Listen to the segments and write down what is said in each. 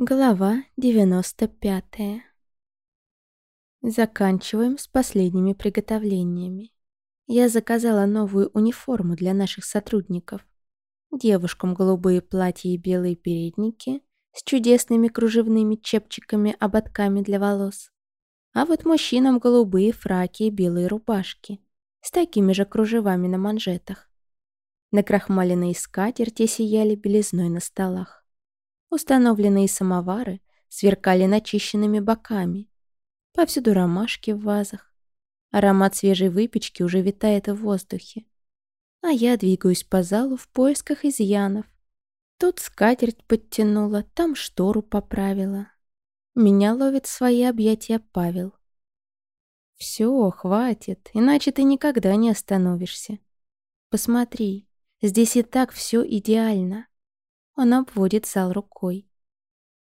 Глава 95 Заканчиваем с последними приготовлениями. Я заказала новую униформу для наших сотрудников. Девушкам голубые платья и белые передники с чудесными кружевными чепчиками-ободками для волос. А вот мужчинам голубые фраки и белые рубашки с такими же кружевами на манжетах. Накрахмаленные скатерти сияли белизной на столах. Установленные самовары сверкали начищенными боками. Повсюду ромашки в вазах. Аромат свежей выпечки уже витает в воздухе. А я двигаюсь по залу в поисках изъянов. Тут скатерть подтянула, там штору поправила. Меня ловит в свои объятия Павел. «Все, хватит, иначе ты никогда не остановишься. Посмотри, здесь и так все идеально. Он обводит зал рукой.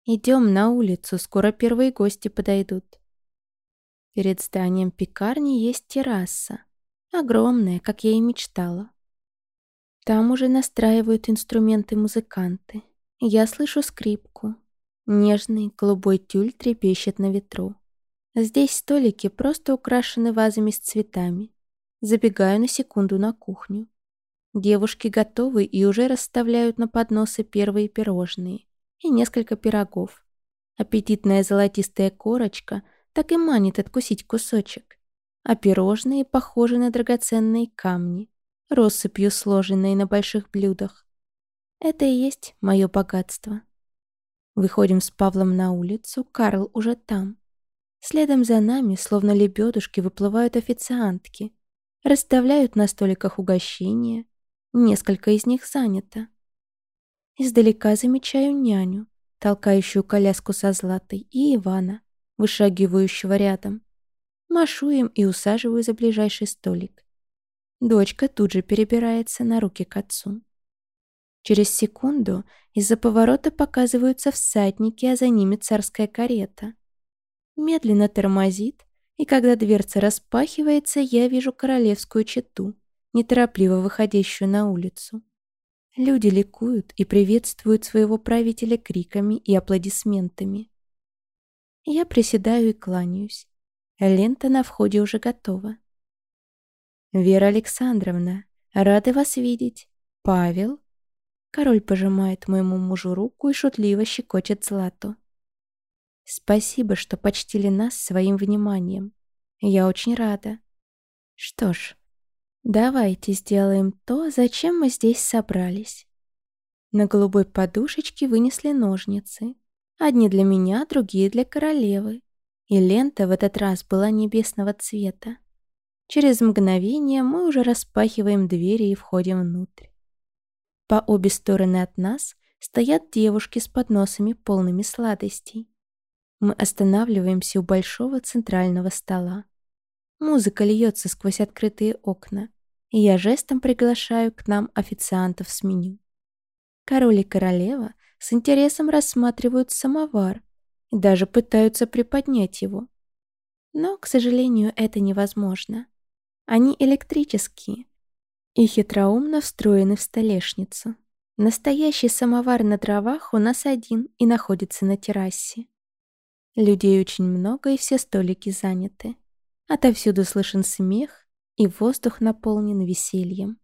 «Идем на улицу, скоро первые гости подойдут». Перед зданием пекарни есть терраса. Огромная, как я и мечтала. Там уже настраивают инструменты музыканты. Я слышу скрипку. Нежный голубой тюль трепещет на ветру. Здесь столики просто украшены вазами с цветами. Забегаю на секунду на кухню. Девушки готовы и уже расставляют на подносы первые пирожные и несколько пирогов. Аппетитная золотистая корочка так и манит откусить кусочек. А пирожные похожи на драгоценные камни, россыпью сложенные на больших блюдах. Это и есть мое богатство. Выходим с Павлом на улицу, Карл уже там. Следом за нами, словно лебедушки, выплывают официантки. Расставляют на столиках угощения, Несколько из них занято. Издалека замечаю няню, толкающую коляску со Златой, и Ивана, вышагивающего рядом. Машу им и усаживаю за ближайший столик. Дочка тут же перебирается на руки к отцу. Через секунду из-за поворота показываются всадники, а за ними царская карета. Медленно тормозит, и когда дверца распахивается, я вижу королевскую чету неторопливо выходящую на улицу. Люди ликуют и приветствуют своего правителя криками и аплодисментами. Я приседаю и кланяюсь. Лента на входе уже готова. «Вера Александровна, рады вас видеть. Павел?» Король пожимает моему мужу руку и шутливо щекочет Злату. «Спасибо, что почтили нас своим вниманием. Я очень рада. Что ж, Давайте сделаем то, зачем мы здесь собрались. На голубой подушечке вынесли ножницы. Одни для меня, другие для королевы. И лента в этот раз была небесного цвета. Через мгновение мы уже распахиваем двери и входим внутрь. По обе стороны от нас стоят девушки с подносами, полными сладостей. Мы останавливаемся у большого центрального стола. Музыка льется сквозь открытые окна и я жестом приглашаю к нам официантов с меню. Король и королева с интересом рассматривают самовар и даже пытаются приподнять его. Но, к сожалению, это невозможно. Они электрические и хитроумно встроены в столешницу. Настоящий самовар на дровах у нас один и находится на террасе. Людей очень много, и все столики заняты. Отовсюду слышен смех, и воздух наполнен весельем.